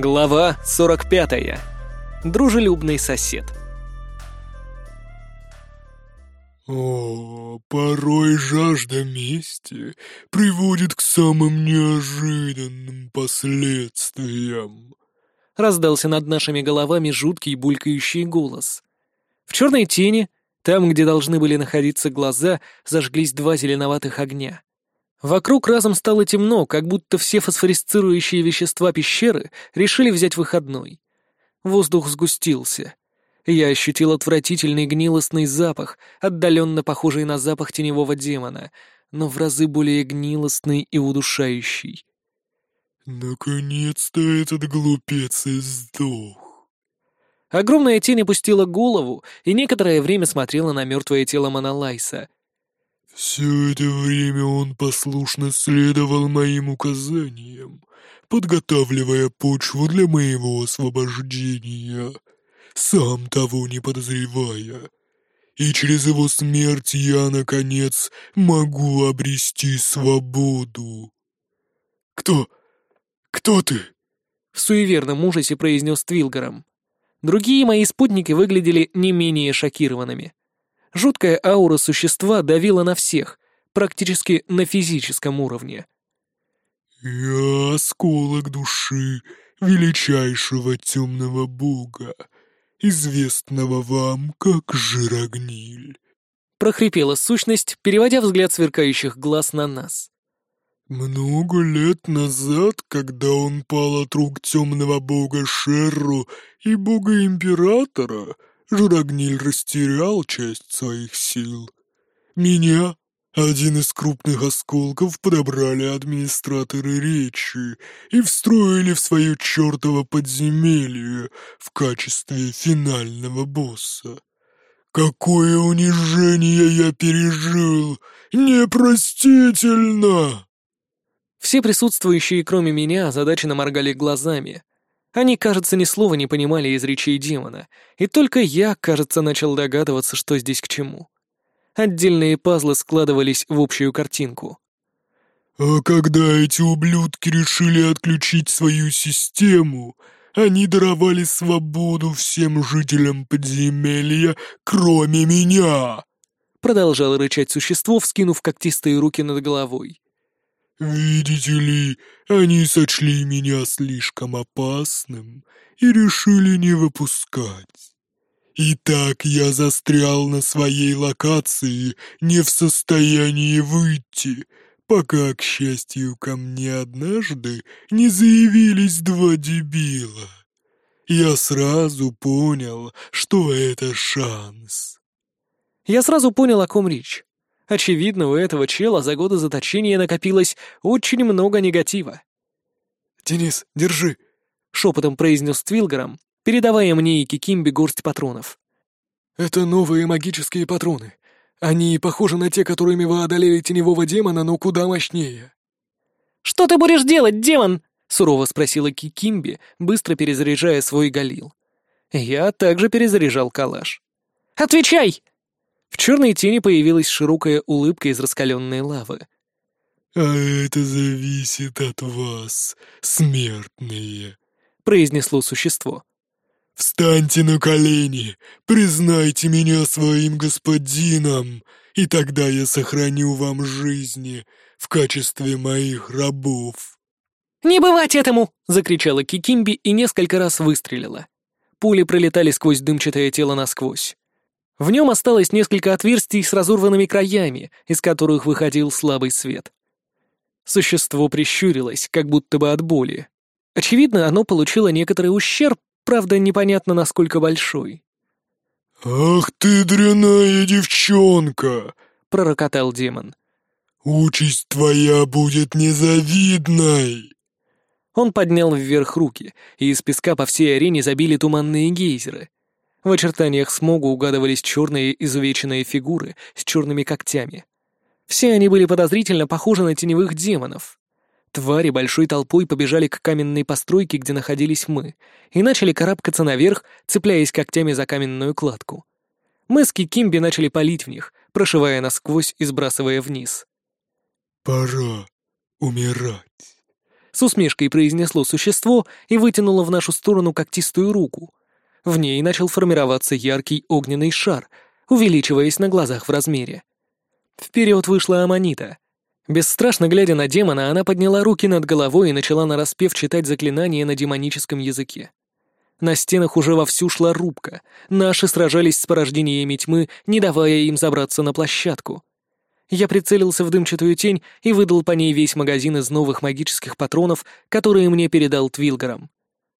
Глава 45. Дружелюбный сосед. О, порой жажда мести приводит к самым неожиданным последствиям. Раздался над нашими головами жуткий булькающий голос. В черной тени, там, где должны были находиться глаза, зажглись два зеленоватых огня. Вокруг разом стало темно, как будто все фосфорисцирующие вещества пещеры решили взять выходной. Воздух сгустился. Я ощутил отвратительный гнилостный запах, отдаленно похожий на запах теневого демона, но в разы более гнилостный и удушающий. Наконец-то этот глупец и сдох. Огромная тень опустила голову и некоторое время смотрела на мертвое тело Монолайса. Все это время он послушно следовал моим указаниям, подготавливая почву для моего освобождения, сам того не подозревая. И через его смерть я, наконец, могу обрести свободу. «Кто? Кто ты?» В суеверном ужасе произнес Твилгаром. Другие мои спутники выглядели не менее шокированными. Жуткая аура существа давила на всех, практически на физическом уровне. «Я осколок души величайшего темного бога, известного вам как Жирогниль», — прохрипела сущность, переводя взгляд сверкающих глаз на нас. «Много лет назад, когда он пал от рук темного бога Шерру и бога-императора, Журагниль растерял часть своих сил. Меня, один из крупных осколков, подобрали администраторы речи и встроили в свое чертово подземелье в качестве финального босса. Какое унижение я пережил! Непростительно! Все присутствующие, кроме меня, озадаченно моргали глазами, они, кажется, ни слова не понимали из речей демона, и только я, кажется, начал догадываться, что здесь к чему. Отдельные пазлы складывались в общую картинку. «А когда эти ублюдки решили отключить свою систему, они даровали свободу всем жителям подземелья, кроме меня!» Продолжало рычать существо, вскинув когтистые руки над головой. «Видите ли, они сочли меня слишком опасным и решили не выпускать. И так я застрял на своей локации, не в состоянии выйти, пока, к счастью, ко мне однажды не заявились два дебила. Я сразу понял, что это шанс». Я сразу понял, о ком речь. Очевидно, у этого чела за годы заточения накопилось очень много негатива. «Денис, держи!» — шепотом произнес Твилгаром, передавая мне и Кикимби горсть патронов. «Это новые магические патроны. Они похожи на те, которыми вы одолели теневого демона, но куда мощнее». «Что ты будешь делать, демон?» — сурово спросила Кикимби, быстро перезаряжая свой галил. Я также перезаряжал калаш. «Отвечай!» В черной тени появилась широкая улыбка из раскаленной лавы. «А это зависит от вас, смертные», — произнесло существо. «Встаньте на колени, признайте меня своим господином, и тогда я сохраню вам жизни в качестве моих рабов». «Не бывать этому!» — закричала Кикимби и несколько раз выстрелила. Пули пролетали сквозь дымчатое тело насквозь. В нем осталось несколько отверстий с разорванными краями, из которых выходил слабый свет. Существо прищурилось, как будто бы от боли. Очевидно, оно получило некоторый ущерб, правда, непонятно, насколько большой. «Ах ты, дряная девчонка!» — пророкотал демон. «Участь твоя будет незавидной!» Он поднял вверх руки, и из песка по всей арене забили туманные гейзеры. В очертаниях смога угадывались черные изувеченные фигуры с черными когтями. Все они были подозрительно похожи на теневых демонов. Твари большой толпой побежали к каменной постройке, где находились мы, и начали карабкаться наверх, цепляясь когтями за каменную кладку. Мы с Кикимби начали палить в них, прошивая насквозь и сбрасывая вниз. «Пора умирать», — С усмешкой произнесло существо и вытянуло в нашу сторону когтистую руку. В ней начал формироваться яркий огненный шар, увеличиваясь на глазах в размере. Вперед вышла Аманита. Бесстрашно глядя на демона, она подняла руки над головой и начала нараспев читать заклинания на демоническом языке. На стенах уже вовсю шла рубка. Наши сражались с порождениями тьмы, не давая им забраться на площадку. Я прицелился в дымчатую тень и выдал по ней весь магазин из новых магических патронов, которые мне передал Твилгаром.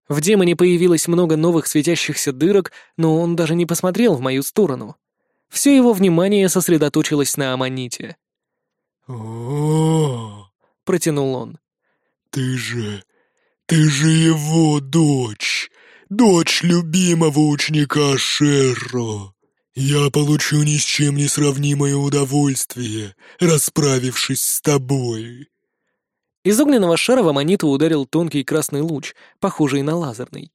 В демоне появилось много новых светящихся дырок, но он даже не посмотрел в мою сторону. Все его внимание сосредоточилось на Аманите. «О, Протянул он. ты же... ты же его дочь! Дочь любимого ученика Шерро! Я получу ни с чем не сравнимое удовольствие, расправившись с тобой!» Из огненного шара в Аманиту ударил тонкий красный луч, похожий на лазерный.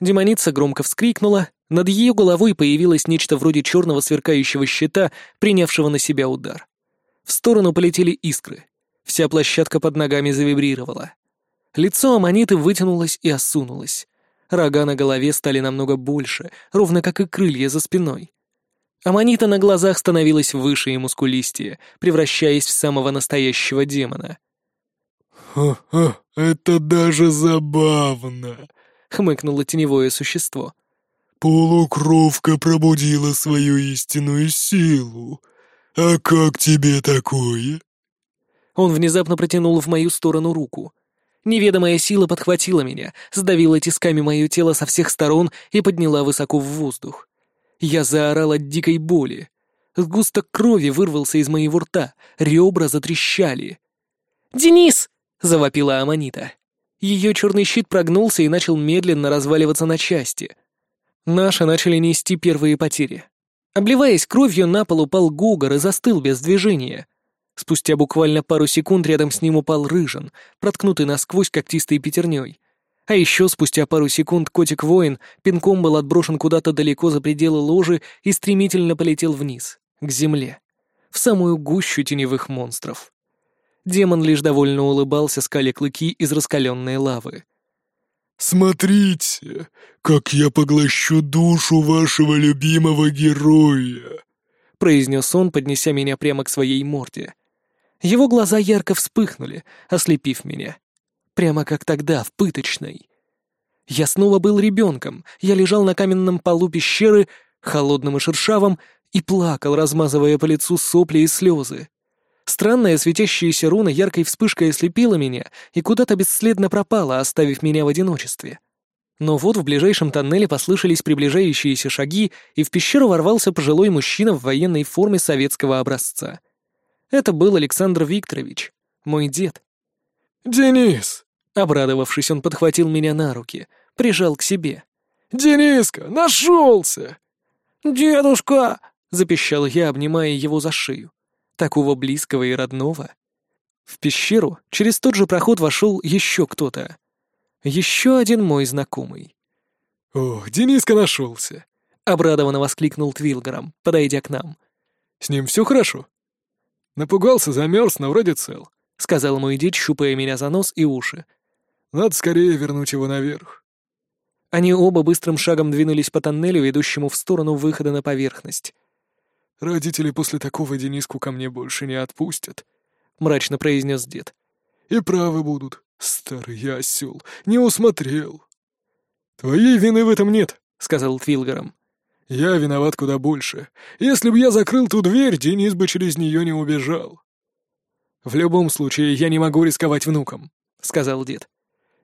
Демоница громко вскрикнула, над ее головой появилось нечто вроде черного сверкающего щита, принявшего на себя удар. В сторону полетели искры. Вся площадка под ногами завибрировала. Лицо Аманиты вытянулось и осунулось. Рога на голове стали намного больше, ровно как и крылья за спиной. Аманита на глазах становилась выше и мускулистее, превращаясь в самого настоящего демона. «Ха-ха, это даже забавно!» — хмыкнуло теневое существо. «Полукровка пробудила свою истинную силу. А как тебе такое?» Он внезапно протянул в мою сторону руку. Неведомая сила подхватила меня, сдавила тисками мое тело со всех сторон и подняла высоко в воздух. Я заорал от дикой боли. Сгусток крови вырвался из моего рта, ребра затрещали. «Денис!» — завопила Аманита. Ее черный щит прогнулся и начал медленно разваливаться на части. Наши начали нести первые потери. Обливаясь кровью, на пол упал Гогор и застыл без движения. Спустя буквально пару секунд рядом с ним упал Рыжин, проткнутый насквозь когтистой пятерней. А еще спустя пару секунд котик-воин пинком был отброшен куда-то далеко за пределы ложи и стремительно полетел вниз, к земле, в самую гущу теневых монстров. Демон лишь довольно улыбался, скаля клыки из раскаленной лавы. «Смотрите, как я поглощу душу вашего любимого героя!» произнес он, поднеся меня прямо к своей морде. Его глаза ярко вспыхнули, ослепив меня. Прямо как тогда, в пыточной. Я снова был ребенком, я лежал на каменном полу пещеры, холодным и шершавым, и плакал, размазывая по лицу сопли и слезы. Странная светящаяся руна яркой вспышкой ослепила меня и куда-то бесследно пропала, оставив меня в одиночестве. Но вот в ближайшем тоннеле послышались приближающиеся шаги, и в пещеру ворвался пожилой мужчина в военной форме советского образца. Это был Александр Викторович, мой дед. «Денис! Обрадовавшись, он подхватил меня на руки, прижал к себе. Дениска, нашелся!» «Дедушка!» — запищал я, обнимая его за шею такого близкого и родного. В пещеру через тот же проход вошел еще кто-то. Еще один мой знакомый. «Ох, Дениска нашелся!» — обрадованно воскликнул Твилгером, подойдя к нам. «С ним все хорошо?» «Напугался, замерз, но вроде цел», — сказал мой дед, щупая меня за нос и уши. «Надо скорее вернуть его наверх». Они оба быстрым шагом двинулись по тоннелю, ведущему в сторону выхода на поверхность. Родители после такого Дениску ко мне больше не отпустят», — мрачно произнес дед. «И правы будут, старый осел, не усмотрел». «Твоей вины в этом нет», — сказал Твилгаром. «Я виноват куда больше. Если бы я закрыл ту дверь, Денис бы через нее не убежал». «В любом случае, я не могу рисковать внуком», — сказал дед.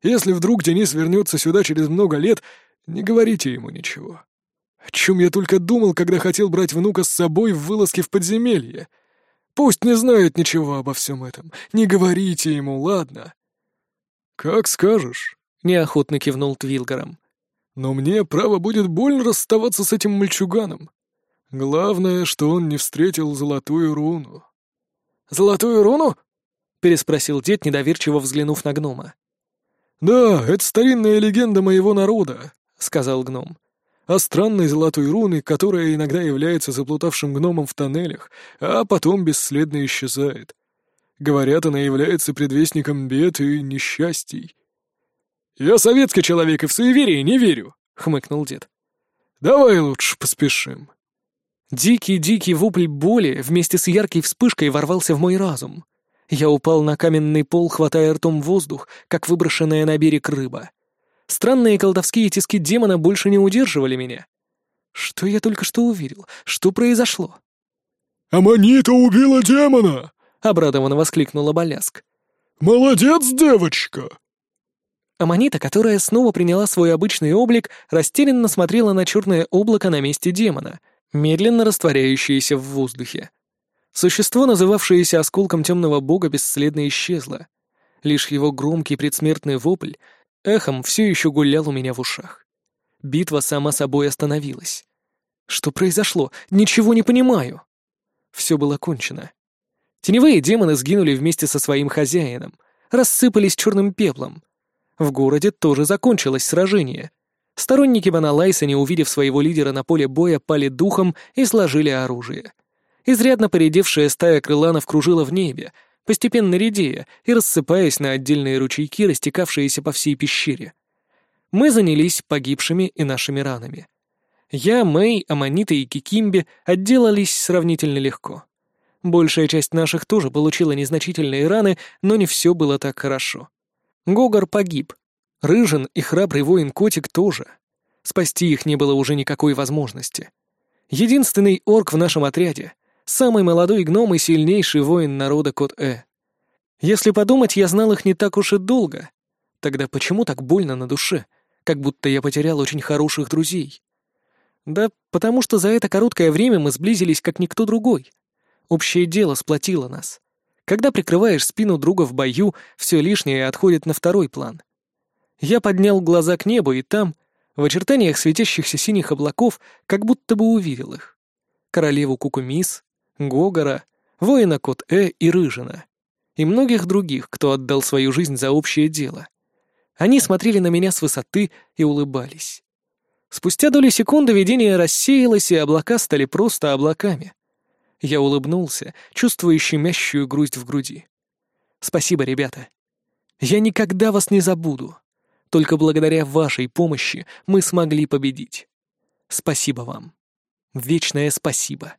«Если вдруг Денис вернется сюда через много лет, не говорите ему ничего. О чем я только думал, когда хотел брать внука с собой в вылазке в подземелье. Пусть не знает ничего обо всем этом. Не говорите ему, ладно? Как скажешь, неохотно кивнул Твилгаром. Но мне, право, будет больно расставаться с этим мальчуганом. Главное, что он не встретил золотую руну. «Золотую руну?» — переспросил дед, недоверчиво взглянув на гнома. «Да, это старинная легенда моего народа», — сказал гном о странной золотой руны, которая иногда является заплутавшим гномом в тоннелях, а потом бесследно исчезает. Говорят, она является предвестником бед и несчастий». «Я советский человек и в суеверие не верю», — хмыкнул дед. «Давай лучше поспешим». Дикий-дикий вопль боли вместе с яркой вспышкой ворвался в мой разум. Я упал на каменный пол, хватая ртом воздух, как выброшенная на берег рыба. Странные колдовские тиски демона больше не удерживали меня. Что я только что увидел? Что произошло? «Аманита убила демона!» — обрадованно воскликнула Боляск. «Молодец, девочка!» Аманита, которая снова приняла свой обычный облик, растерянно смотрела на черное облако на месте демона, медленно растворяющееся в воздухе. Существо, называвшееся осколком темного бога, бесследно исчезло. Лишь его громкий предсмертный вопль эхом все еще гулял у меня в ушах. Битва сама собой остановилась. Что произошло? Ничего не понимаю. Все было кончено. Теневые демоны сгинули вместе со своим хозяином, рассыпались черным пеплом. В городе тоже закончилось сражение. Сторонники Баналайса, не увидев своего лидера на поле боя, пали духом и сложили оружие. Изрядно поредевшая стая крыланов кружила в небе, постепенно редея и рассыпаясь на отдельные ручейки, растекавшиеся по всей пещере. Мы занялись погибшими и нашими ранами. Я, Мэй, Аманита и Кикимби отделались сравнительно легко. Большая часть наших тоже получила незначительные раны, но не все было так хорошо. Гогор погиб. Рыжин и храбрый воин-котик тоже. Спасти их не было уже никакой возможности. Единственный орк в нашем отряде — Самый молодой гном и сильнейший воин народа Кот-Э. Если подумать, я знал их не так уж и долго. Тогда почему так больно на душе? Как будто я потерял очень хороших друзей. Да потому что за это короткое время мы сблизились как никто другой. Общее дело сплотило нас. Когда прикрываешь спину друга в бою, все лишнее отходит на второй план. Я поднял глаза к небу, и там, в очертаниях светящихся синих облаков, как будто бы увидел их. Королеву Кукумис, Гогора, воина Кот-Э и Рыжина, и многих других, кто отдал свою жизнь за общее дело. Они смотрели на меня с высоты и улыбались. Спустя доли секунды видение рассеялось, и облака стали просто облаками. Я улыбнулся, чувствуя щемящую грусть в груди. «Спасибо, ребята. Я никогда вас не забуду. Только благодаря вашей помощи мы смогли победить. Спасибо вам. Вечное спасибо».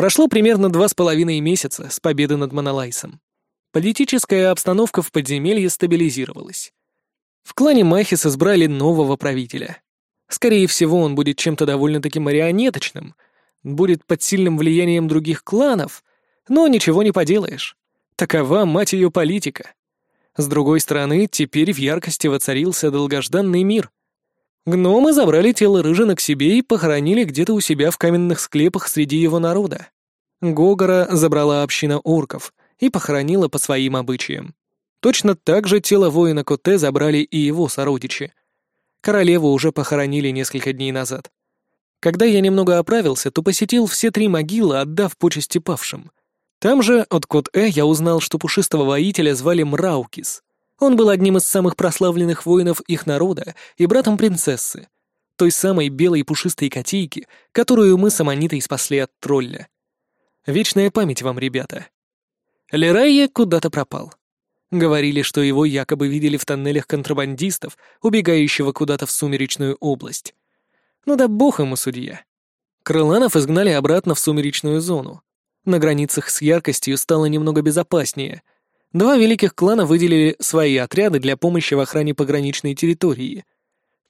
Прошло примерно два с половиной месяца с победы над Монолайсом. Политическая обстановка в подземелье стабилизировалась. В клане Махис избрали нового правителя. Скорее всего, он будет чем-то довольно-таки марионеточным, будет под сильным влиянием других кланов, но ничего не поделаешь. Такова, мать ее, политика. С другой стороны, теперь в яркости воцарился долгожданный мир. Гномы забрали тело Рыжина к себе и похоронили где-то у себя в каменных склепах среди его народа. Гогора забрала община орков и похоронила по своим обычаям. Точно так же тело воина Коте забрали и его сородичи. Королеву уже похоронили несколько дней назад. Когда я немного оправился, то посетил все три могилы, отдав почести павшим. Там же от Кот-Э я узнал, что пушистого воителя звали Мраукис — он был одним из самых прославленных воинов их народа и братом принцессы, той самой белой пушистой котейки, которую мы с Аманитой спасли от тролля. Вечная память вам, ребята. Лерайя куда-то пропал. Говорили, что его якобы видели в тоннелях контрабандистов, убегающего куда-то в сумеречную область. Ну да бог ему судья. Крыланов изгнали обратно в сумеречную зону. На границах с яркостью стало немного безопаснее — Два великих клана выделили свои отряды для помощи в охране пограничной территории.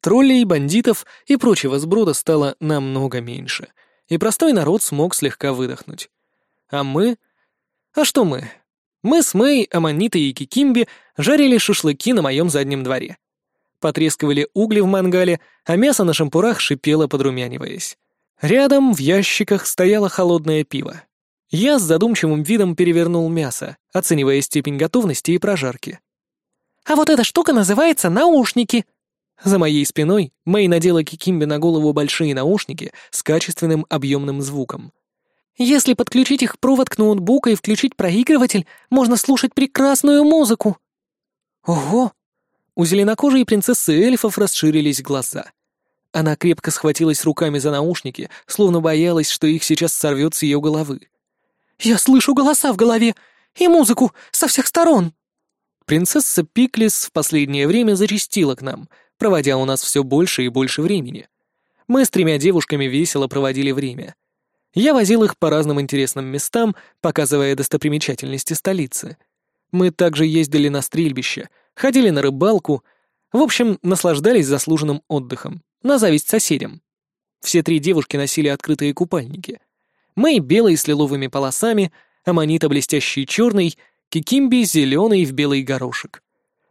Троллей, бандитов и прочего сброда стало намного меньше, и простой народ смог слегка выдохнуть. А мы? А что мы? Мы с Мэй, Аманитой и Кикимби жарили шашлыки на моем заднем дворе. Потрескивали угли в мангале, а мясо на шампурах шипело, подрумяниваясь. Рядом в ящиках стояло холодное пиво. Я с задумчивым видом перевернул мясо, оценивая степень готовности и прожарки. «А вот эта штука называется наушники!» За моей спиной Мэй надела Кикимбе на голову большие наушники с качественным объемным звуком. «Если подключить их провод к ноутбуку и включить проигрыватель, можно слушать прекрасную музыку!» «Ого!» У зеленокожей принцессы эльфов расширились глаза. Она крепко схватилась руками за наушники, словно боялась, что их сейчас сорвет с ее головы. «Я слышу голоса в голове и музыку со всех сторон!» Принцесса Пиклис в последнее время зачастила к нам, проводя у нас все больше и больше времени. Мы с тремя девушками весело проводили время. Я возил их по разным интересным местам, показывая достопримечательности столицы. Мы также ездили на стрельбище, ходили на рыбалку, в общем, наслаждались заслуженным отдыхом, на зависть соседям. Все три девушки носили открытые купальники. Мэй белые с лиловыми полосами, Аманита блестящий черный, Кикимби зеленый в белый горошек.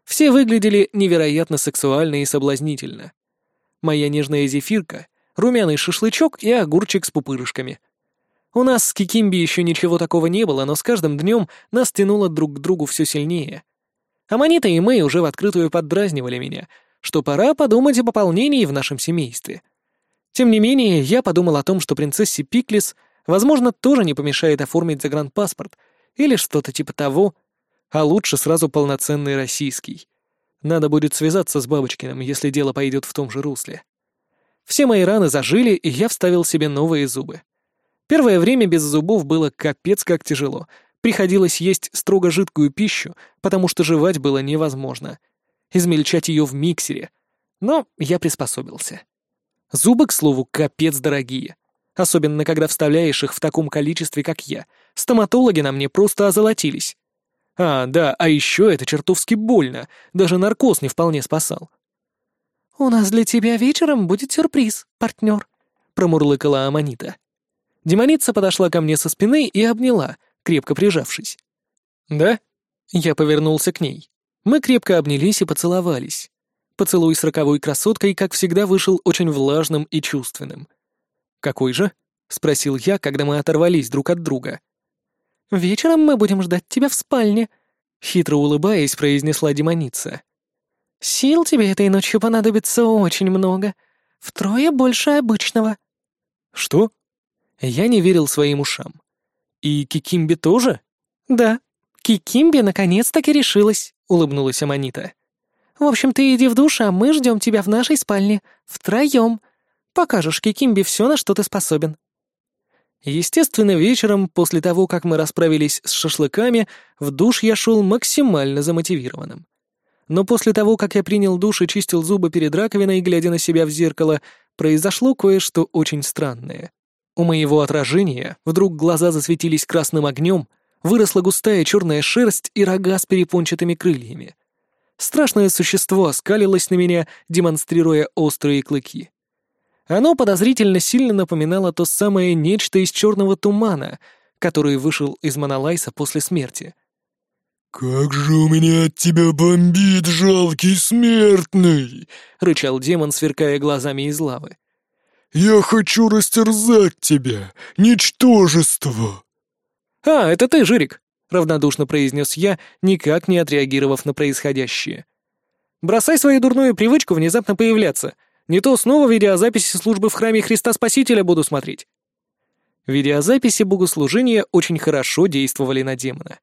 Все выглядели невероятно сексуально и соблазнительно. Моя нежная зефирка, румяный шашлычок и огурчик с пупырышками. У нас с Кикимби еще ничего такого не было, но с каждым днем нас тянуло друг к другу все сильнее. Аманита и Мэй уже в открытую поддразнивали меня, что пора подумать о пополнении в нашем семействе. Тем не менее, я подумал о том, что принцессе Пиклис, возможно, тоже не помешает оформить загранпаспорт или что-то типа того, а лучше сразу полноценный российский. Надо будет связаться с Бабочкиным, если дело пойдет в том же русле. Все мои раны зажили, и я вставил себе новые зубы. Первое время без зубов было капец как тяжело. Приходилось есть строго жидкую пищу, потому что жевать было невозможно. Измельчать ее в миксере. Но я приспособился. Зубы, к слову, капец дорогие. Особенно, когда вставляешь их в таком количестве, как я. Стоматологи на мне просто озолотились. А, да, а еще это чертовски больно. Даже наркоз не вполне спасал. «У нас для тебя вечером будет сюрприз, партнер», — промурлыкала Аманита. Демоница подошла ко мне со спины и обняла, крепко прижавшись. «Да?» Я повернулся к ней. Мы крепко обнялись и поцеловались. Поцелуй с роковой красоткой, как всегда, вышел очень влажным и чувственным. «Какой же?» — спросил я, когда мы оторвались друг от друга. «Вечером мы будем ждать тебя в спальне», — хитро улыбаясь, произнесла демоница. «Сил тебе этой ночью понадобится очень много. Втрое больше обычного». «Что?» Я не верил своим ушам. «И Кикимби тоже?» «Да, Кикимби наконец-таки решилась», — улыбнулась Аманита. В общем, ты иди в душ, а мы ждем тебя в нашей спальне. Втроем. Покажешь Кикимби все, на что ты способен». Естественно, вечером, после того, как мы расправились с шашлыками, в душ я шел максимально замотивированным. Но после того, как я принял душ и чистил зубы перед раковиной, глядя на себя в зеркало, произошло кое-что очень странное. У моего отражения вдруг глаза засветились красным огнем, выросла густая черная шерсть и рога с перепончатыми крыльями. Страшное существо оскалилось на меня, демонстрируя острые клыки. Оно подозрительно сильно напоминало то самое нечто из черного тумана, который вышел из Монолайса после смерти. «Как же у меня от тебя бомбит, жалкий смертный!» — рычал демон, сверкая глазами из лавы. «Я хочу растерзать тебя, ничтожество!» «А, это ты, Жирик!» — равнодушно произнес я, никак не отреагировав на происходящее. «Бросай свою дурную привычку внезапно появляться. Не то снова видеозаписи службы в храме Христа Спасителя буду смотреть». Видеозаписи богослужения очень хорошо действовали на демона.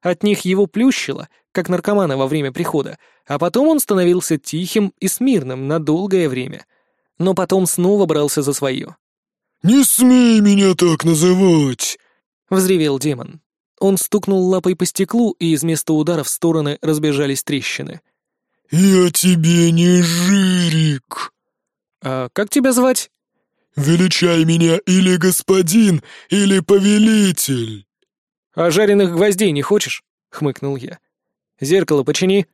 От них его плющило, как наркомана во время прихода, а потом он становился тихим и смирным на долгое время. Но потом снова брался за свое. «Не смей меня так называть!» — взревел демон. Он стукнул лапой по стеклу, и из места удара в стороны разбежались трещины. «Я тебе не жирик!» «А как тебя звать?» «Величай меня или господин, или повелитель!» «А жареных гвоздей не хочешь?» — хмыкнул я. «Зеркало почини».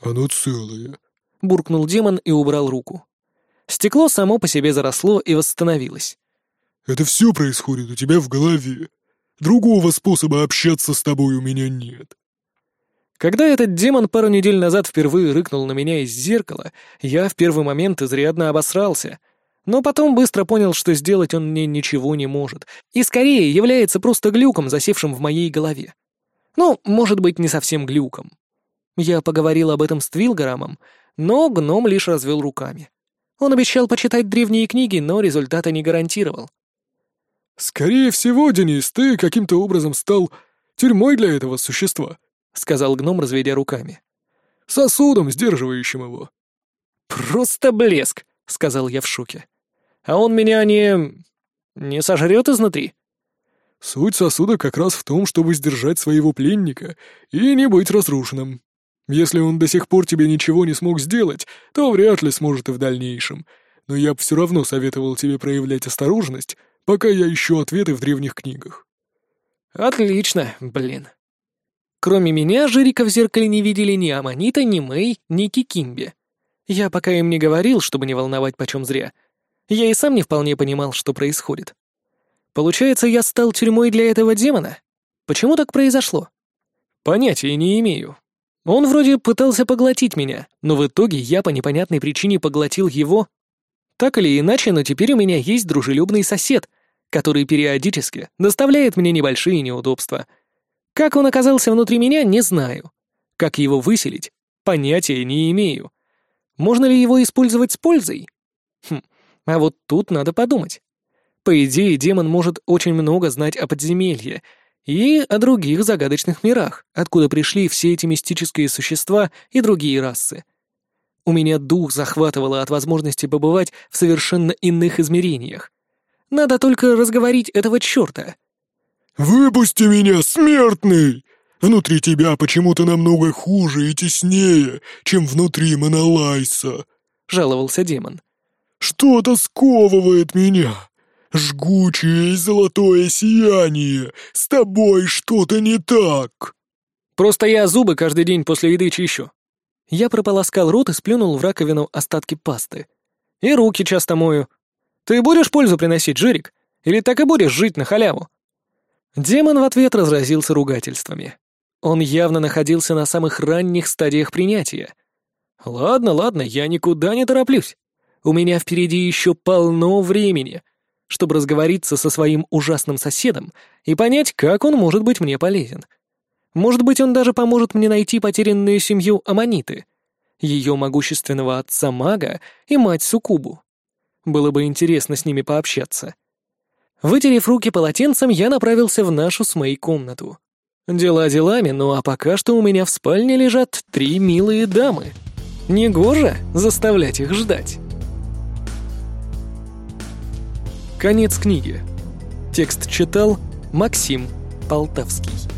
«Оно целое», — буркнул демон и убрал руку. Стекло само по себе заросло и восстановилось. «Это все происходит у тебя в голове. Другого способа общаться с тобой у меня нет». Когда этот демон пару недель назад впервые рыкнул на меня из зеркала, я в первый момент изрядно обосрался, но потом быстро понял, что сделать он мне ничего не может, и скорее является просто глюком, засевшим в моей голове. Ну, может быть, не совсем глюком. Я поговорил об этом с Твилгарамом, но гном лишь развел руками. Он обещал почитать древние книги, но результата не гарантировал. «Скорее всего, Денис, ты каким-то образом стал тюрьмой для этого существа», — сказал гном, разведя руками. «Сосудом, сдерживающим его». «Просто блеск», — сказал я в шоке. «А он меня не... не сожрет изнутри?» Суть сосуда как раз в том, чтобы сдержать своего пленника и не быть разрушенным. Если он до сих пор тебе ничего не смог сделать, то вряд ли сможет и в дальнейшем. Но я бы все равно советовал тебе проявлять осторожность, пока я ищу ответы в древних книгах. Отлично, блин. Кроме меня, Жирика в зеркале не видели ни Аманита, ни Мэй, ни Кикимби. Я пока им не говорил, чтобы не волновать почем зря. Я и сам не вполне понимал, что происходит. Получается, я стал тюрьмой для этого демона? Почему так произошло? Понятия не имею. Он вроде пытался поглотить меня, но в итоге я по непонятной причине поглотил его. Так или иначе, но теперь у меня есть дружелюбный сосед, который периодически доставляет мне небольшие неудобства. Как он оказался внутри меня, не знаю. Как его выселить, понятия не имею. Можно ли его использовать с пользой? Хм, а вот тут надо подумать. По идее, демон может очень много знать о подземелье и о других загадочных мирах, откуда пришли все эти мистические существа и другие расы. У меня дух захватывало от возможности побывать в совершенно иных измерениях. Надо только разговорить этого черта. «Выпусти меня, смертный! Внутри тебя почему-то намного хуже и теснее, чем внутри Монолайса», — жаловался демон. «Что-то сковывает меня. Жгучее и золотое сияние. С тобой что-то не так». «Просто я зубы каждый день после еды чищу». Я прополоскал рот и сплюнул в раковину остатки пасты. «И руки часто мою. Ты будешь пользу приносить, Жирик? Или так и будешь жить на халяву?» Демон в ответ разразился ругательствами. Он явно находился на самых ранних стадиях принятия. «Ладно, ладно, я никуда не тороплюсь. У меня впереди еще полно времени, чтобы разговориться со своим ужасным соседом и понять, как он может быть мне полезен. Может быть, он даже поможет мне найти потерянную семью Аманиты, ее могущественного отца-мага и мать Сукубу. Было бы интересно с ними пообщаться. Вытерев руки полотенцем, я направился в нашу с моей комнату. Дела делами, ну а пока что у меня в спальне лежат три милые дамы. Негоже заставлять их ждать. Конец книги. Текст читал Максим Полтавский.